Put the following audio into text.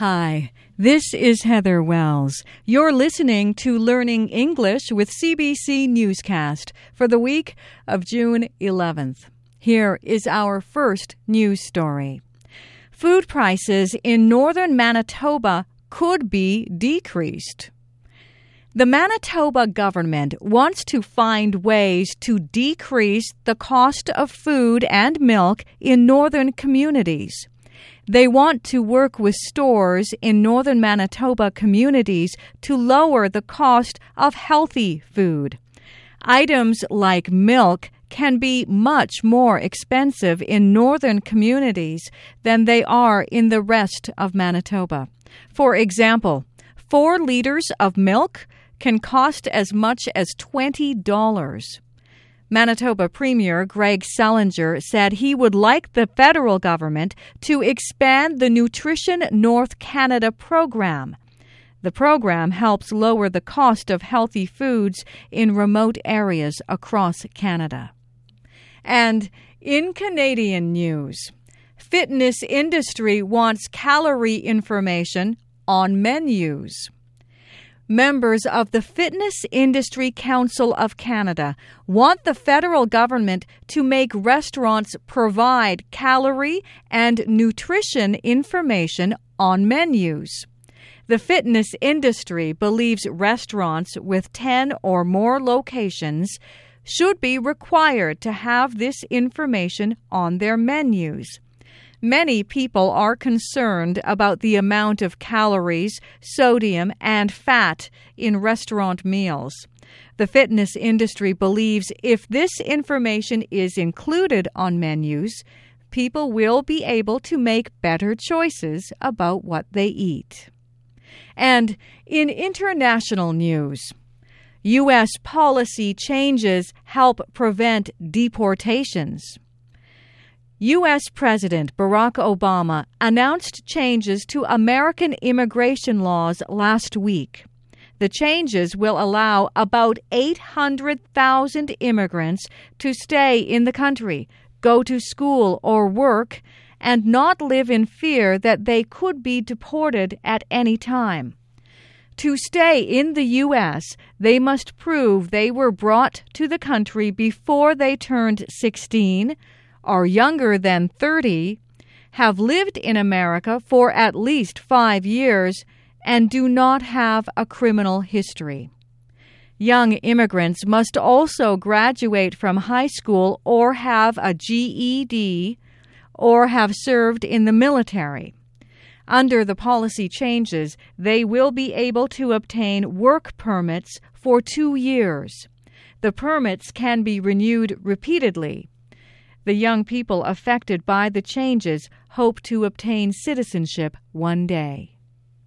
Hi, this is Heather Wells. You're listening to Learning English with CBC Newscast for the week of June 11th. Here is our first news story. Food prices in northern Manitoba could be decreased. The Manitoba government wants to find ways to decrease the cost of food and milk in northern communities. They want to work with stores in northern Manitoba communities to lower the cost of healthy food. Items like milk can be much more expensive in northern communities than they are in the rest of Manitoba. For example, four liters of milk can cost as much as $20. Manitoba Premier Greg Selinger said he would like the federal government to expand the Nutrition North Canada program. The program helps lower the cost of healthy foods in remote areas across Canada. And in Canadian news, fitness industry wants calorie information on menus. Members of the Fitness Industry Council of Canada want the federal government to make restaurants provide calorie and nutrition information on menus. The fitness industry believes restaurants with 10 or more locations should be required to have this information on their menus. Many people are concerned about the amount of calories, sodium, and fat in restaurant meals. The fitness industry believes if this information is included on menus, people will be able to make better choices about what they eat. And in international news, U.S. policy changes help prevent deportations. U.S. President Barack Obama announced changes to American immigration laws last week. The changes will allow about 800,000 immigrants to stay in the country, go to school or work, and not live in fear that they could be deported at any time. To stay in the U.S., they must prove they were brought to the country before they turned 16 are younger than 30, have lived in America for at least five years, and do not have a criminal history. Young immigrants must also graduate from high school or have a GED or have served in the military. Under the policy changes, they will be able to obtain work permits for two years. The permits can be renewed repeatedly. The young people affected by the changes hope to obtain citizenship one day.